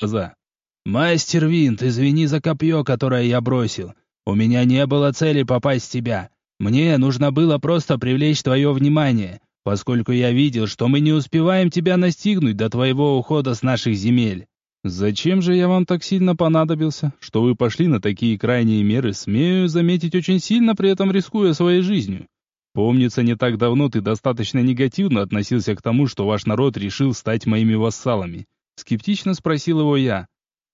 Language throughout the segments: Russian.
глаза. «Мастер Винт, извини за копье, которое я бросил. У меня не было цели попасть в тебя. Мне нужно было просто привлечь твое внимание, поскольку я видел, что мы не успеваем тебя настигнуть до твоего ухода с наших земель». «Зачем же я вам так сильно понадобился, что вы пошли на такие крайние меры, смею заметить очень сильно, при этом рискуя своей жизнью? Помнится, не так давно ты достаточно негативно относился к тому, что ваш народ решил стать моими вассалами. Скептично спросил его я.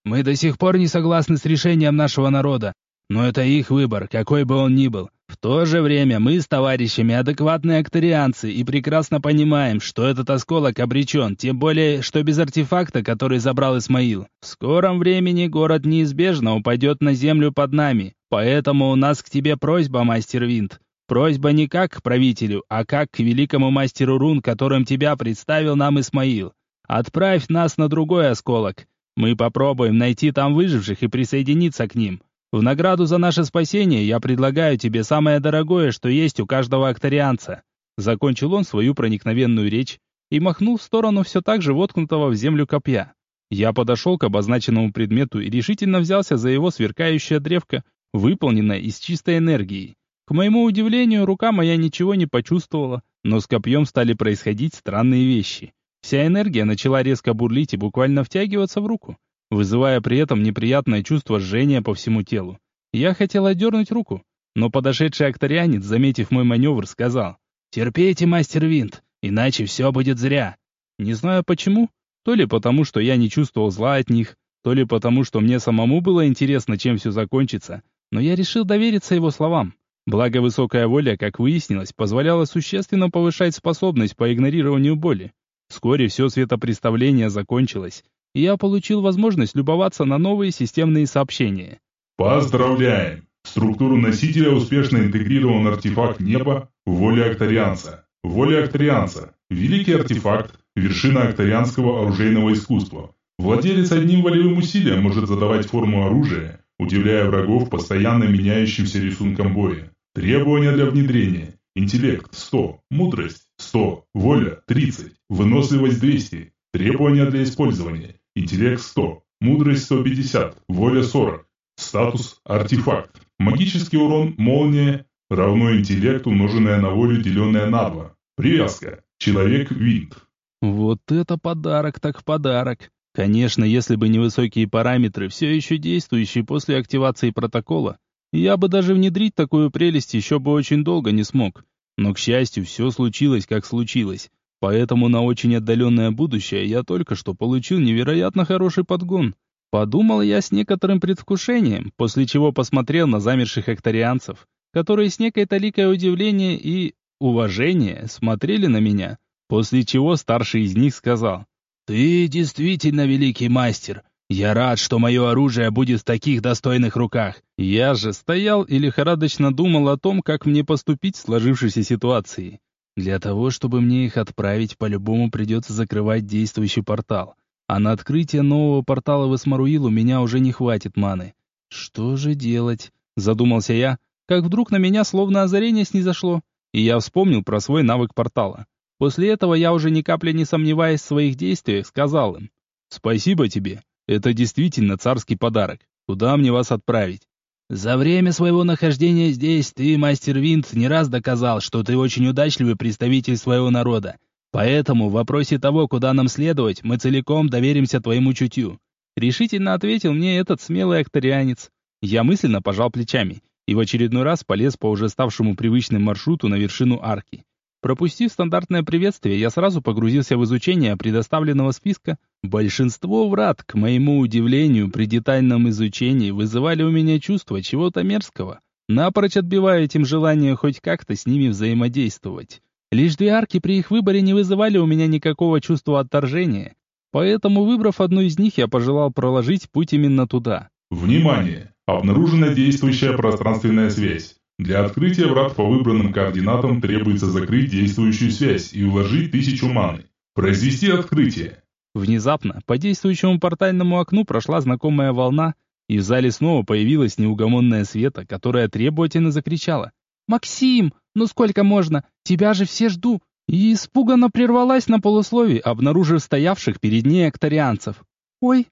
Мы до сих пор не согласны с решением нашего народа, но это их выбор, какой бы он ни был. В то же время мы с товарищами адекватные акторианцы и прекрасно понимаем, что этот осколок обречен, тем более, что без артефакта, который забрал Исмаил. В скором времени город неизбежно упадет на землю под нами, поэтому у нас к тебе просьба, мастер Винт. Просьба не как к правителю, а как к великому мастеру рун, которым тебя представил нам Исмаил. Отправь нас на другой осколок. Мы попробуем найти там выживших и присоединиться к ним. В награду за наше спасение я предлагаю тебе самое дорогое, что есть у каждого акторианца». Закончил он свою проникновенную речь и махнул в сторону все так же воткнутого в землю копья. Я подошел к обозначенному предмету и решительно взялся за его сверкающее древко, выполненное из чистой энергии. К моему удивлению, рука моя ничего не почувствовала, но с копьем стали происходить странные вещи. Вся энергия начала резко бурлить и буквально втягиваться в руку вызывая при этом неприятное чувство жжения по всему телу. Я хотел отдернуть руку, но подошедший акторианец, заметив мой маневр, сказал «Терпейте, мастер Винт, иначе все будет зря». Не знаю почему, то ли потому, что я не чувствовал зла от них, то ли потому, что мне самому было интересно, чем все закончится, но я решил довериться его словам. Благо высокая воля, как выяснилось, позволяла существенно повышать способность по игнорированию боли. Вскоре все светопреставление закончилось, и я получил возможность любоваться на новые системные сообщения. Поздравляем! В структуру носителя успешно интегрирован артефакт неба «Воля Акторианца». Воля Акторианца – великий артефакт, вершина акторианского оружейного искусства. Владелец одним волевым усилием может задавать форму оружия, удивляя врагов постоянно меняющимся рисунком боя. Требования для внедрения. Интеллект – 100, мудрость – 100, воля – 30, выносливость – 200. Требования для использования. Интеллект 100, мудрость 150, воля 40. Статус артефакт. Магический урон молния равно интеллекту, умноженное на волю, деленное на 2. Привязка. Человек-винт. Вот это подарок так подарок. Конечно, если бы не высокие параметры, все еще действующие после активации протокола, я бы даже внедрить такую прелесть еще бы очень долго не смог. Но, к счастью, все случилось, как случилось. Поэтому на очень отдаленное будущее я только что получил невероятно хороший подгон. Подумал я с некоторым предвкушением, после чего посмотрел на замерших акторианцев, которые с некой толикой удивления и уважения смотрели на меня, после чего старший из них сказал, «Ты действительно великий мастер. Я рад, что мое оружие будет в таких достойных руках». Я же стоял и лихорадочно думал о том, как мне поступить в сложившейся ситуации. Для того, чтобы мне их отправить, по-любому придется закрывать действующий портал. А на открытие нового портала в Эсмаруил у меня уже не хватит маны. Что же делать? Задумался я, как вдруг на меня словно озарение снизошло, и я вспомнил про свой навык портала. После этого я уже ни капли не сомневаясь в своих действиях, сказал им. «Спасибо тебе. Это действительно царский подарок. Куда мне вас отправить? За время своего нахождения здесь ты, мастер Винт, не раз доказал, что ты очень удачливый представитель своего народа. Поэтому в вопросе того, куда нам следовать, мы целиком доверимся твоему чутью. Решительно ответил мне этот смелый акторианец. Я мысленно пожал плечами и в очередной раз полез по уже ставшему привычным маршруту на вершину арки. Пропустив стандартное приветствие, я сразу погрузился в изучение предоставленного списка. Большинство врат, к моему удивлению, при детальном изучении вызывали у меня чувство чего-то мерзкого, напрочь отбивая этим желание хоть как-то с ними взаимодействовать. Лишь две арки при их выборе не вызывали у меня никакого чувства отторжения, поэтому, выбрав одну из них, я пожелал проложить путь именно туда. Внимание! Обнаружена действующая пространственная связь. Для открытия врат по выбранным координатам требуется закрыть действующую связь и уложить тысячу маны. Произвести открытие. Внезапно по действующему портальному окну прошла знакомая волна, и в зале снова появилась неугомонная Света, которая требовательно закричала. «Максим, ну сколько можно? Тебя же все жду!» И испуганно прервалась на полусловии, обнаружив стоявших перед ней акторианцев. «Ой,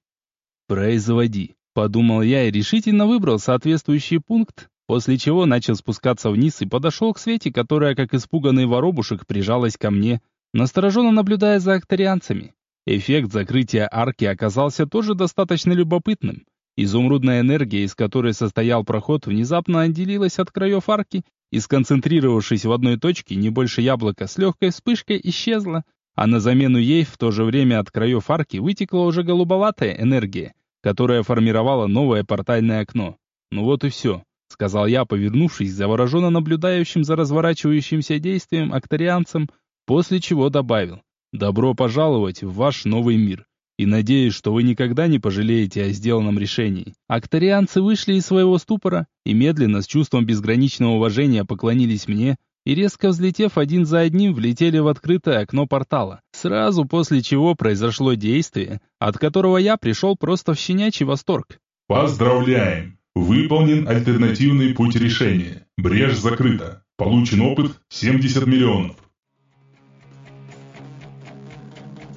«Производи», — подумал я и решительно выбрал соответствующий пункт, после чего начал спускаться вниз и подошел к Свете, которая, как испуганный воробушек, прижалась ко мне, настороженно наблюдая за акторианцами. Эффект закрытия арки оказался тоже достаточно любопытным. Изумрудная энергия, из которой состоял проход, внезапно отделилась от краев арки и, сконцентрировавшись в одной точке, не больше яблока, с легкой вспышкой исчезла, а на замену ей в то же время от краев арки вытекла уже голубоватая энергия, которая формировала новое портальное окно. Ну вот и все, сказал я, повернувшись завороженно наблюдающим за разворачивающимся действием акторианцем, после чего добавил «Добро пожаловать в ваш новый мир» и надеюсь, что вы никогда не пожалеете о сделанном решении. Акторианцы вышли из своего ступора и медленно, с чувством безграничного уважения, поклонились мне и, резко взлетев один за одним, влетели в открытое окно портала. Сразу после чего произошло действие, от которого я пришел просто в щенячий восторг. Поздравляем! Выполнен альтернативный путь решения. Брешь закрыта. Получен опыт 70 миллионов.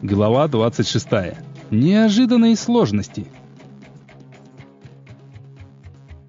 Глава 26. Неожиданные сложности.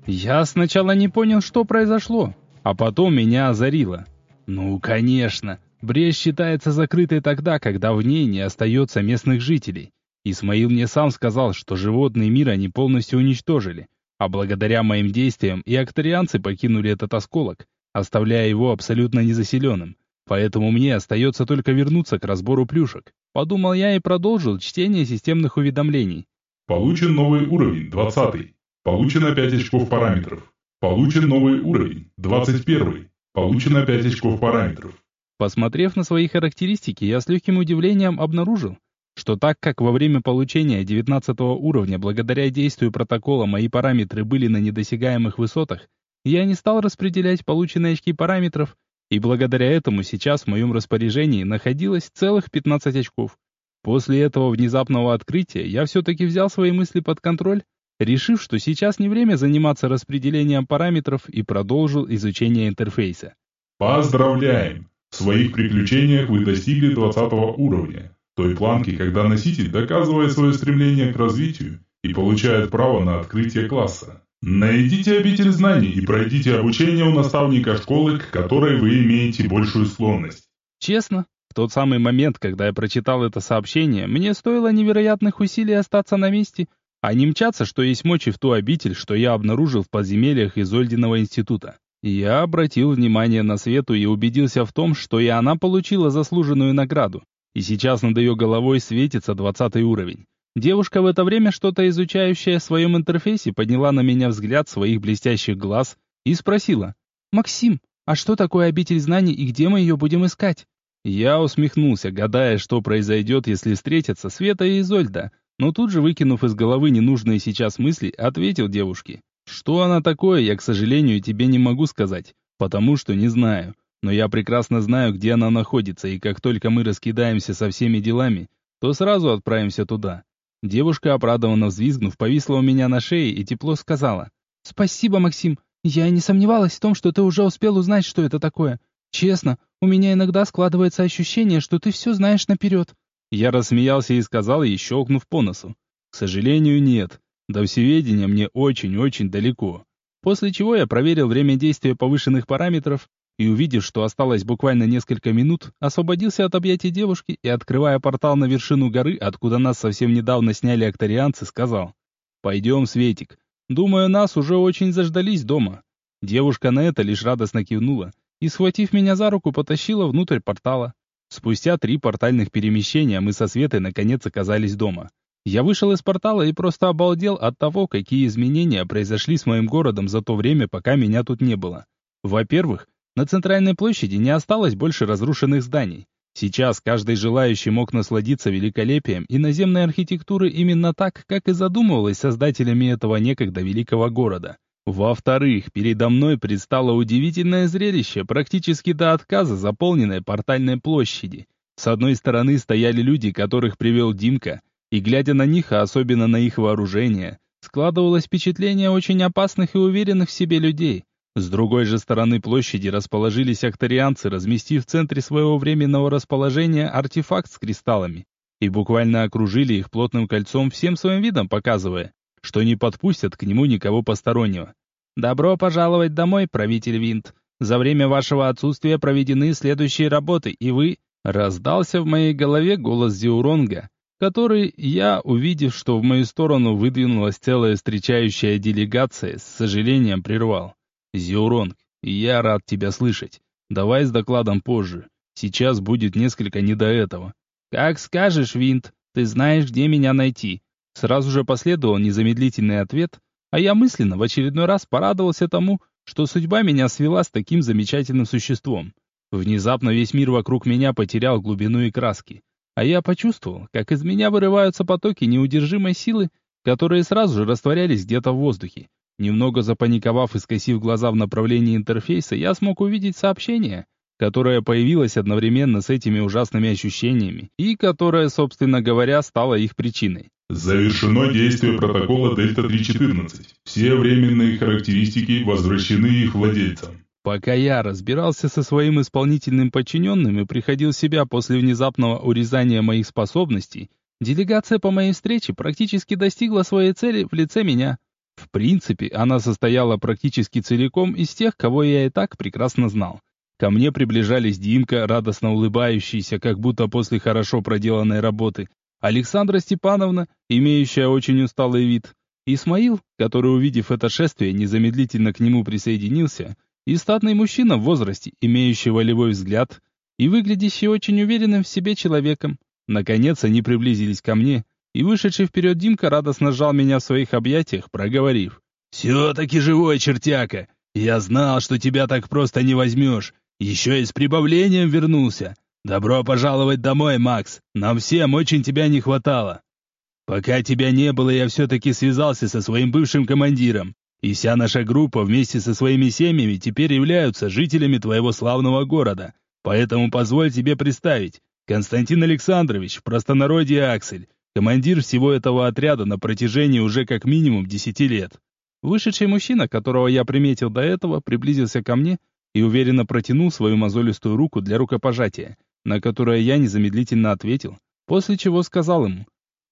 Я сначала не понял, что произошло, а потом меня озарило. Ну, конечно, брешь считается закрытой тогда, когда в ней не остается местных жителей. Исмаил мне сам сказал, что животный мир они полностью уничтожили, а благодаря моим действиям и акторианцы покинули этот осколок, оставляя его абсолютно незаселенным. Поэтому мне остается только вернуться к разбору плюшек. Подумал я и продолжил чтение системных уведомлений. Получен новый уровень, 20. Получено 5 очков параметров. Получен новый уровень, 21. Получено 5 очков параметров. Посмотрев на свои характеристики, я с легким удивлением обнаружил, что так как во время получения 19 уровня благодаря действию протокола мои параметры были на недосягаемых высотах, я не стал распределять полученные очки параметров и благодаря этому сейчас в моем распоряжении находилось целых 15 очков. После этого внезапного открытия я все-таки взял свои мысли под контроль, решив, что сейчас не время заниматься распределением параметров и продолжил изучение интерфейса. Поздравляем! В своих приключениях вы достигли 20 уровня, той планки, когда носитель доказывает свое стремление к развитию и получает право на открытие класса. Найдите обитель знаний и пройдите обучение у наставника школы, к которой вы имеете большую склонность. Честно, в тот самый момент, когда я прочитал это сообщение, мне стоило невероятных усилий остаться на месте, а не мчаться, что есть мочи в ту обитель, что я обнаружил в подземельях Изольдиного института. Я обратил внимание на Свету и убедился в том, что и она получила заслуженную награду, и сейчас над ее головой светится двадцатый уровень. Девушка в это время, что-то изучающая в своем интерфейсе, подняла на меня взгляд своих блестящих глаз и спросила. «Максим, а что такое обитель знаний и где мы ее будем искать?» Я усмехнулся, гадая, что произойдет, если встретятся Света и Изольда, но тут же, выкинув из головы ненужные сейчас мысли, ответил девушке. «Что она такое, я, к сожалению, тебе не могу сказать, потому что не знаю. Но я прекрасно знаю, где она находится, и как только мы раскидаемся со всеми делами, то сразу отправимся туда. Девушка, обрадованно взвизгнув, повисла у меня на шее и тепло сказала. «Спасибо, Максим. Я не сомневалась в том, что ты уже успел узнать, что это такое. Честно, у меня иногда складывается ощущение, что ты все знаешь наперед». Я рассмеялся и сказал ей, щелкнув по носу. «К сожалению, нет. До всеведения мне очень-очень далеко». После чего я проверил время действия повышенных параметров и, увидев, что осталось буквально несколько минут, освободился от объятий девушки и, открывая портал на вершину горы, откуда нас совсем недавно сняли акторианцы, сказал «Пойдем, Светик. Думаю, нас уже очень заждались дома». Девушка на это лишь радостно кивнула и, схватив меня за руку, потащила внутрь портала. Спустя три портальных перемещения мы со Светой наконец оказались дома. Я вышел из портала и просто обалдел от того, какие изменения произошли с моим городом за то время, пока меня тут не было. Во-первых, на центральной площади не осталось больше разрушенных зданий. Сейчас каждый желающий мог насладиться великолепием и наземной архитектуры именно так, как и задумывалось создателями этого некогда великого города. Во-вторых, передо мной предстало удивительное зрелище, практически до отказа заполненной портальной площади. С одной стороны стояли люди, которых привел Димка, и глядя на них, а особенно на их вооружение, складывалось впечатление очень опасных и уверенных в себе людей. С другой же стороны площади расположились акторианцы, разместив в центре своего временного расположения артефакт с кристаллами. и буквально окружили их плотным кольцом всем своим видом, показывая, что не подпустят к нему никого постороннего. «Добро пожаловать домой, правитель Винт. За время вашего отсутствия проведены следующие работы, и вы...» Раздался в моей голове голос Зиуронга, который я, увидев, что в мою сторону выдвинулась целая встречающая делегация, с сожалением прервал. «Зиуронг, я рад тебя слышать. Давай с докладом позже. Сейчас будет несколько не до этого». «Как скажешь, Винт, ты знаешь, где меня найти». Сразу же последовал незамедлительный ответ, а я мысленно в очередной раз порадовался тому, что судьба меня свела с таким замечательным существом. Внезапно весь мир вокруг меня потерял глубину и краски. А я почувствовал, как из меня вырываются потоки неудержимой силы, которые сразу же растворялись где-то в воздухе. Немного запаниковав и скосив глаза в направлении интерфейса, я смог увидеть сообщение, которое появилось одновременно с этими ужасными ощущениями, и которое, собственно говоря, стало их причиной. Завершено действие протокола Дельта-314. Все временные характеристики возвращены их владельцам. Пока я разбирался со своим исполнительным подчиненным и приходил в себя после внезапного урезания моих способностей, делегация по моей встрече практически достигла своей цели в лице меня. В принципе, она состояла практически целиком из тех, кого я и так прекрасно знал. Ко мне приближались Димка, радостно улыбающийся, как будто после хорошо проделанной работы, Александра Степановна, имеющая очень усталый вид, Исмаил, который, увидев это шествие, незамедлительно к нему присоединился, и статный мужчина в возрасте, имеющий волевой взгляд и выглядящий очень уверенным в себе человеком. Наконец они приблизились ко мне, и вышедший вперед Димка радостно сжал меня в своих объятиях, проговорив. «Все-таки живой чертяка! Я знал, что тебя так просто не возьмешь. Еще и с прибавлением вернулся. Добро пожаловать домой, Макс. Нам всем очень тебя не хватало. Пока тебя не было, я все-таки связался со своим бывшим командиром. И вся наша группа вместе со своими семьями теперь являются жителями твоего славного города. Поэтому позволь тебе представить. Константин Александрович, простонародье Аксель, командир всего этого отряда на протяжении уже как минимум десяти лет. Вышедший мужчина, которого я приметил до этого, приблизился ко мне и уверенно протянул свою мозолистую руку для рукопожатия, на которое я незамедлительно ответил, после чего сказал ему,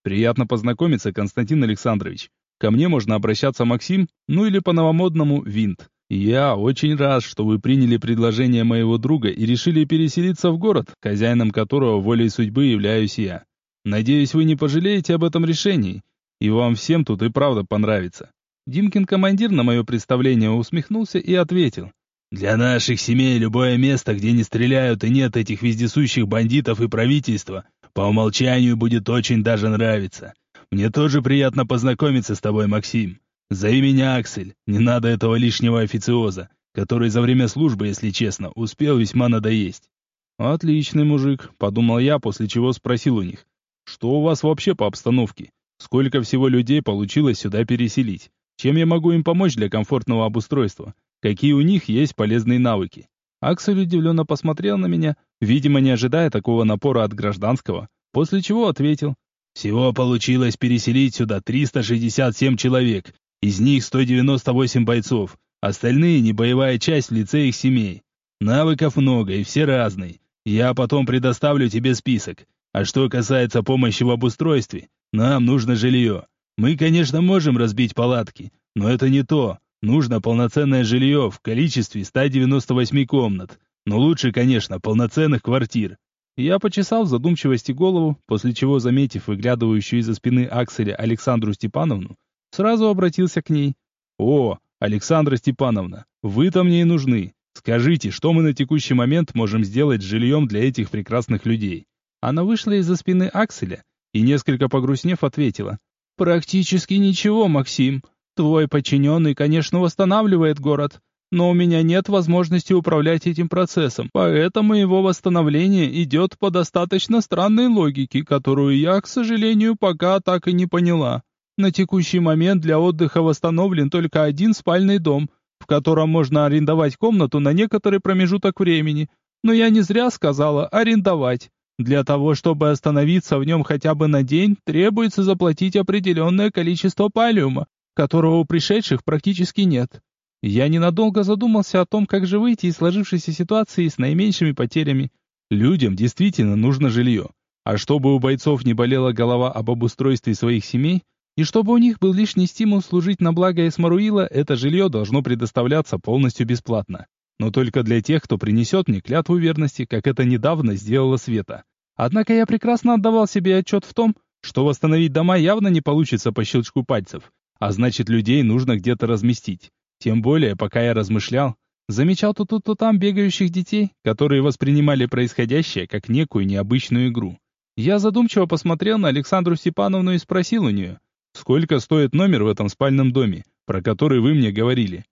«Приятно познакомиться, Константин Александрович. Ко мне можно обращаться Максим, ну или по-новомодному Винт. Я очень рад, что вы приняли предложение моего друга и решили переселиться в город, хозяином которого волей судьбы являюсь я. Надеюсь, вы не пожалеете об этом решении, и вам всем тут и правда понравится». Димкин командир на мое представление усмехнулся и ответил. «Для наших семей любое место, где не стреляют и нет этих вездесущих бандитов и правительства, по умолчанию будет очень даже нравиться. Мне тоже приятно познакомиться с тобой, Максим. Зови меня Аксель, не надо этого лишнего официоза, который за время службы, если честно, успел весьма надоесть. Отличный мужик, подумал я, после чего спросил у них. Что у вас вообще по обстановке? Сколько всего людей получилось сюда переселить? Чем я могу им помочь для комфортного обустройства? Какие у них есть полезные навыки? Аксель удивленно посмотрел на меня, видимо, не ожидая такого напора от гражданского, после чего ответил. Всего получилось переселить сюда 367 человек, из них 198 бойцов, остальные не боевая часть в лице их семей. Навыков много и все разные. Я потом предоставлю тебе список. А что касается помощи в обустройстве, нам нужно жилье. Мы, конечно, можем разбить палатки, но это не то. Нужно полноценное жилье в количестве 198 комнат. Но лучше, конечно, полноценных квартир. Я почесал в задумчивости голову, после чего, заметив выглядывающую из-за спины Акселя Александру Степановну, сразу обратился к ней. «О, Александра Степановна, вы-то мне и нужны. Скажите, что мы на текущий момент можем сделать с жильем для этих прекрасных людей?» Она вышла из-за спины Акселя и, несколько погрустнев, ответила. «Практически ничего, Максим. Твой подчиненный, конечно, восстанавливает город, но у меня нет возможности управлять этим процессом, поэтому его восстановление идет по достаточно странной логике, которую я, к сожалению, пока так и не поняла. На текущий момент для отдыха восстановлен только один спальный дом, в котором можно арендовать комнату на некоторый промежуток времени, но я не зря сказала «арендовать». Для того, чтобы остановиться в нем хотя бы на день, требуется заплатить определенное количество палиума, которого у пришедших практически нет. Я ненадолго задумался о том, как же выйти из сложившейся ситуации с наименьшими потерями. Людям действительно нужно жилье. А чтобы у бойцов не болела голова об обустройстве своих семей, и чтобы у них был лишний стимул служить на благо Эсмаруила, это жилье должно предоставляться полностью бесплатно. Но только для тех, кто принесет мне клятву верности, как это недавно сделала Света. Однако я прекрасно отдавал себе отчет в том, что восстановить дома явно не получится по щелчку пальцев, а значит людей нужно где-то разместить. Тем более, пока я размышлял, замечал то тут, то там бегающих детей, которые воспринимали происходящее как некую необычную игру. Я задумчиво посмотрел на Александру Степановну и спросил у нее, сколько стоит номер в этом спальном доме, про который вы мне говорили.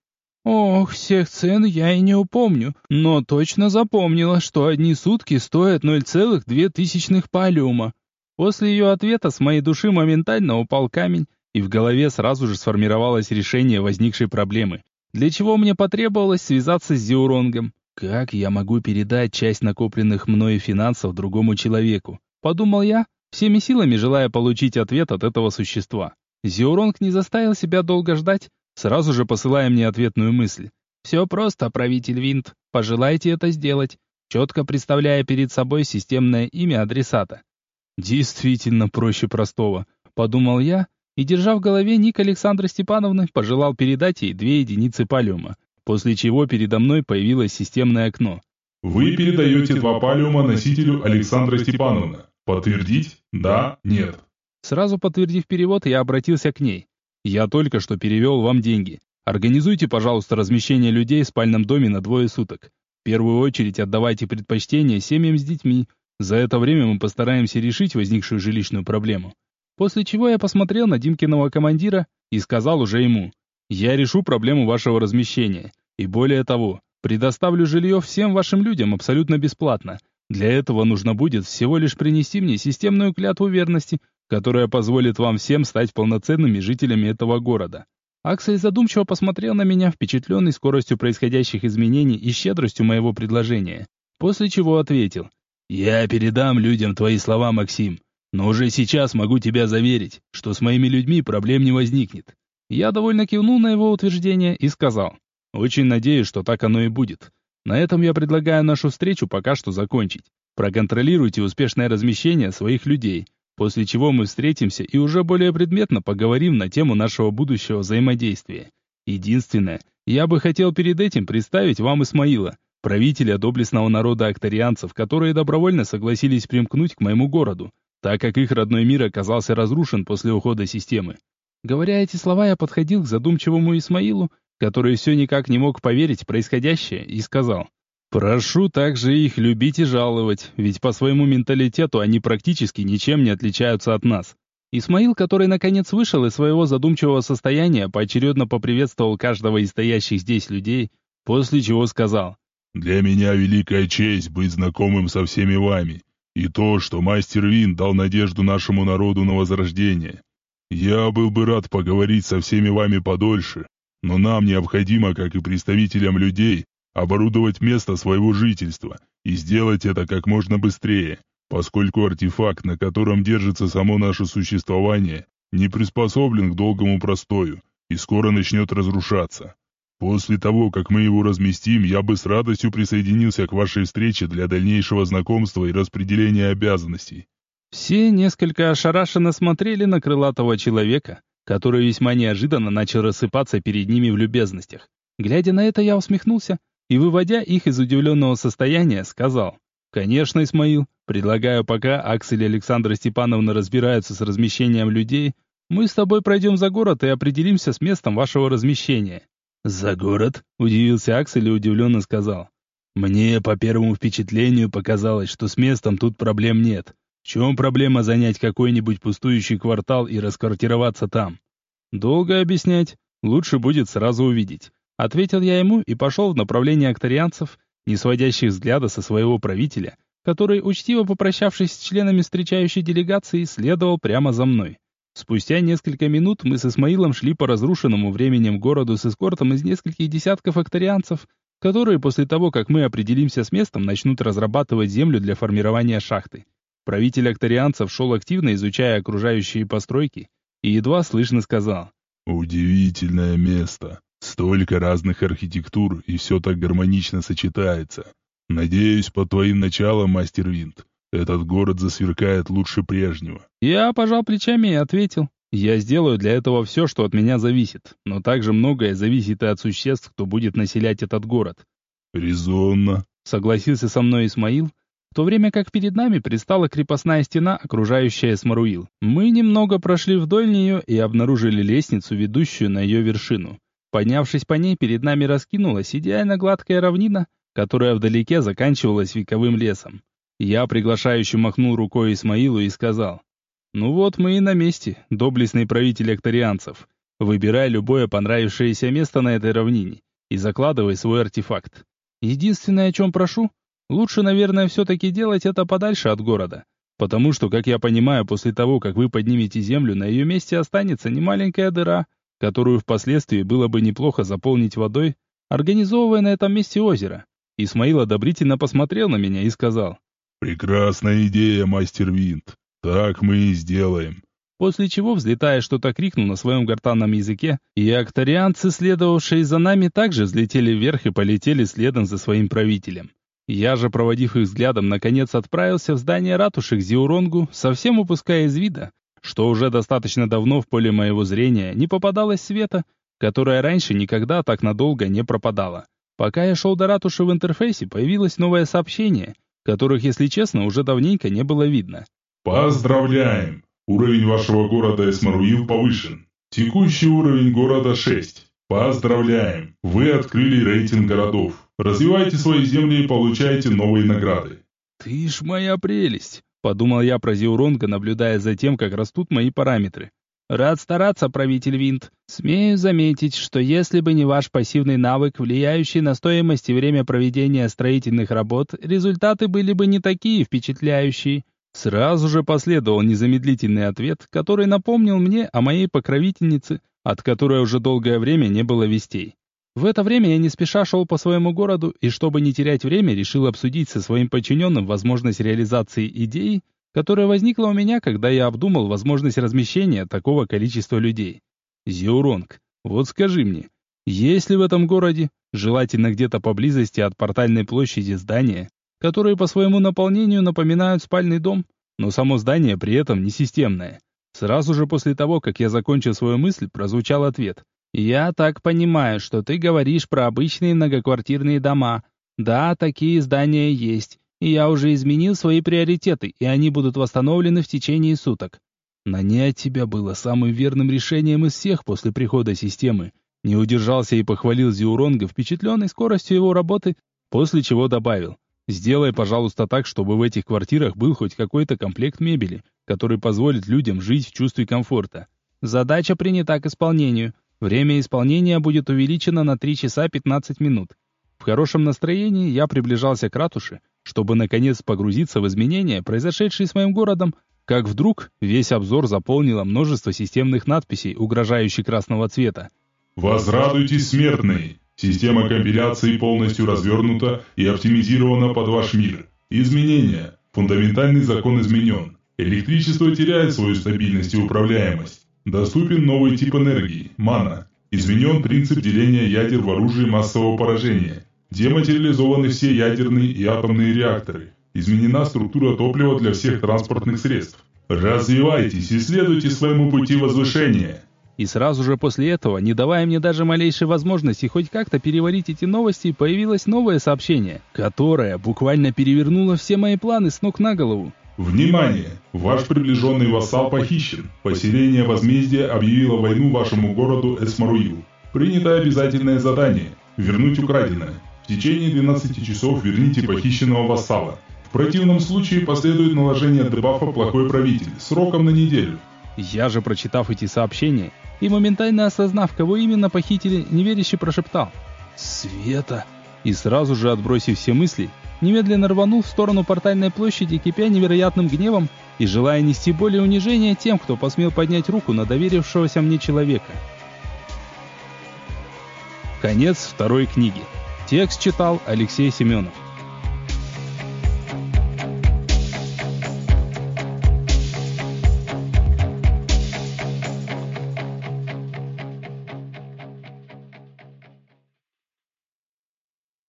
Ох, всех цен я и не упомню, но точно запомнила, что одни сутки стоят 0,2 тысячных палиума. После ее ответа с моей души моментально упал камень, и в голове сразу же сформировалось решение возникшей проблемы, для чего мне потребовалось связаться с Зиуронгом. Как я могу передать часть накопленных мною финансов другому человеку? Подумал я, всеми силами желая получить ответ от этого существа. Зиуронг не заставил себя долго ждать, сразу же посылая мне ответную мысль. «Все просто, правитель Винт. Пожелайте это сделать», четко представляя перед собой системное имя адресата. «Действительно проще простого», — подумал я, и, держа в голове ник Александры Степановны, пожелал передать ей две единицы палиума, после чего передо мной появилось системное окно. Вы передаете два палиума носителю Александра Степановна. Подтвердить? Да? Нет? Сразу подтвердив перевод, я обратился к ней. Я только что перевел вам деньги. Организуйте, пожалуйста, размещение людей в спальном доме на двое суток. В первую очередь отдавайте предпочтение семьям с детьми. За это время мы постараемся решить возникшую жилищную проблему. После чего я посмотрел на Димкиного командира и сказал уже ему, «Я решу проблему вашего размещения. И более того, предоставлю жилье всем вашим людям абсолютно бесплатно. Для этого нужно будет всего лишь принести мне системную клятву верности, которая позволит вам всем стать полноценными жителями этого города. Аксель задумчиво посмотрел на меня, впечатленный скоростью происходящих изменений и щедростью моего предложения, после чего ответил. «Я передам людям твои слова, Максим, но уже сейчас могу тебя заверить, что с моими людьми проблем не возникнет». Я довольно кивнул на его утверждение и сказал. «Очень надеюсь, что так оно и будет. На этом я предлагаю нашу встречу пока что закончить. Проконтролируйте успешное размещение своих людей, после чего мы встретимся и уже более предметно поговорим на тему нашего будущего взаимодействия. Единственное, я бы хотел перед этим представить вам Исмаила, правителя доблестного народа акторианцев, которые добровольно согласились примкнуть к моему городу, так как их родной мир оказался разрушен после ухода системы. Говоря эти слова, я подходил к задумчивому Исмаилу который все никак не мог поверить в происходящее, и сказал, «Прошу также их любить и жаловать, ведь по своему менталитету они практически ничем не отличаются от нас». Исмаил, который наконец вышел из своего задумчивого состояния, поочередно поприветствовал каждого из стоящих здесь людей, после чего сказал, «Для меня великая честь быть знакомым со всеми вами, и то, что мастер Вин дал надежду нашему народу на возрождение. Я был бы рад поговорить со всеми вами подольше, но нам необходимо, как и представителям людей, оборудовать место своего жительства и сделать это как можно быстрее, поскольку артефакт, на котором держится само наше существование, не приспособлен к долгому простою и скоро начнет разрушаться. После того, как мы его разместим, я бы с радостью присоединился к вашей встрече для дальнейшего знакомства и распределения обязанностей. Все несколько ошарашенно смотрели на крылатого человека, который весьма неожиданно начал рассыпаться перед ними в любезностях. Глядя на это, я усмехнулся и, выводя их из удивленного состояния, сказал, «Конечно, Исмаил, предлагаю, пока Аксель и Александра Степановна разбираются с размещением людей, мы с тобой пройдем за город и определимся с местом вашего размещения». «За город?» – удивился Аксель и удивленно сказал. «Мне по первому впечатлению показалось, что с местом тут проблем нет. В чем проблема занять какой-нибудь пустующий квартал и расквартироваться там? Долго объяснять, лучше будет сразу увидеть. Ответил я ему и пошел в направлении акторианцев, не сводящих взгляда со своего правителя, который, учтиво попрощавшись с членами встречающей делегации, следовал прямо за мной. Спустя несколько минут мы с Исмаилом шли по разрушенному временем городу с эскортом из нескольких десятков акторианцев, которые после того, как мы определимся с местом, начнут разрабатывать землю для формирования шахты. Правитель акторианцев шел активно, изучая окружающие постройки, и едва слышно сказал. «Удивительное место. Столько разных архитектур, и все так гармонично сочетается. Надеюсь, под твоим началом, мастер Винт, этот город засверкает лучше прежнего. Я пожал плечами и ответил. Я сделаю для этого все, что от меня зависит, но также многое зависит и от существ, кто будет населять этот город. Резонно. Согласился со мной Исмаил, в то время как перед нами предстала крепостная стена, окружающая Смаруил. Мы немного прошли вдоль нее и обнаружили лестницу, ведущую на ее вершину. Поднявшись по ней, перед нами раскинулась идеально гладкая равнина, которая вдалеке заканчивалась вековым лесом. Я приглашающе махнул рукой Исмаилу и сказал, «Ну вот мы и на месте, доблестный правитель акторианцев. Выбирай любое понравившееся место на этой равнине и закладывай свой артефакт. Единственное, о чем прошу, Лучше, наверное, все-таки делать это подальше от города. Потому что, как я понимаю, после того, как вы поднимете землю, на ее месте останется немаленькая дыра, которую впоследствии было бы неплохо заполнить водой, организовывая на этом месте озеро. Исмаил одобрительно посмотрел на меня и сказал. «Прекрасная идея, мастер Винт. Так мы и сделаем». После чего, взлетая, что-то крикнул на своем гортанном языке, и акторианцы, следовавшие за нами, также взлетели вверх и полетели следом за своим правителем. Я же, проводив их взглядом, наконец отправился в здание ратуши к Зиуронгу, совсем упуская из вида, что уже достаточно давно в поле моего зрения не попадалось света, которое раньше никогда так надолго не пропадало. Пока я шел до ратуши в интерфейсе, появилось новое сообщение, которых, если честно, уже давненько не было видно. Поздравляем! Уровень вашего города Эсмаруил повышен. Текущий уровень города 6. Поздравляем! Вы открыли рейтинг городов. Развивайте свои земли и получайте новые награды. Ты ж моя прелесть, подумал я про Зиуронга, наблюдая за тем, как растут мои параметры. Рад стараться, правитель Винт. Смею заметить, что если бы не ваш пассивный навык, влияющий на стоимость и время проведения строительных работ, результаты были бы не такие впечатляющие. Сразу же последовал незамедлительный ответ, который напомнил мне о моей покровительнице, от которой уже долгое время не было вестей. В это время я не спеша шел по своему городу и, чтобы не терять время, решил обсудить со своим подчиненным возможность реализации идеи, которая возникла у меня, когда я обдумал возможность размещения такого количества людей. Зиуронг, вот скажи мне, есть ли в этом городе, желательно где-то поблизости от портальной площади здания, которые по своему наполнению напоминают спальный дом, но само здание при этом не системное? Сразу же после того, как я закончил свою мысль, прозвучал ответ. «Я так понимаю, что ты говоришь про обычные многоквартирные дома. Да, такие здания есть. И я уже изменил свои приоритеты, и они будут восстановлены в течение суток. Нанять тебя было самым верным решением из всех после прихода системы. Не удержался и похвалил Зиуронга, впечатленный скоростью его работы, после чего добавил. Сделай, пожалуйста, так, чтобы в этих квартирах был хоть какой-то комплект мебели, который позволит людям жить в чувстве комфорта. Задача принята к исполнению. Время исполнения будет увеличено на 3 часа 15 минут. В хорошем настроении я приближался к ратуше, чтобы наконец погрузиться в изменения, произошедшие с моим городом, как вдруг весь обзор заполнило множество системных надписей, угрожающих красного цвета. «Возрадуйтесь, смертные! Система компиляции полностью развернута и оптимизирована под ваш мир. Изменения. Фундаментальный закон изменен. Электричество теряет свою стабильность и управляемость. Доступен новый тип энергии – мана. Изменен принцип деления ядер в оружии массового поражения. Дематериализованы все ядерные и атомные реакторы. Изменена структура топлива для всех транспортных средств. Развивайтесь и следуйте своему пути возвышения. И сразу же после этого, не давая мне даже малейшей возможности хоть как-то переварить эти новости, появилось новое сообщение, которое буквально перевернуло все мои планы с ног на голову. Внимание! Ваш приближенный вассал похищен. Поселение Возмездия объявило войну вашему городу Эсмаруил. Принято обязательное задание – вернуть украденное. В течение 12 часов верните похищенного вассала. В противном случае последует наложение дебафа «Плохой правитель» сроком на неделю. Я же, прочитав эти сообщения и моментально осознав, кого именно похитили, неверяще прошептал «Света!» и сразу же, отбросив все мысли, немедленно рванул в сторону портальной площади, кипя невероятным гневом и желая нести более унижения тем, кто посмел поднять руку на доверившегося мне человека. Конец второй книги. Текст читал Алексей Семенов.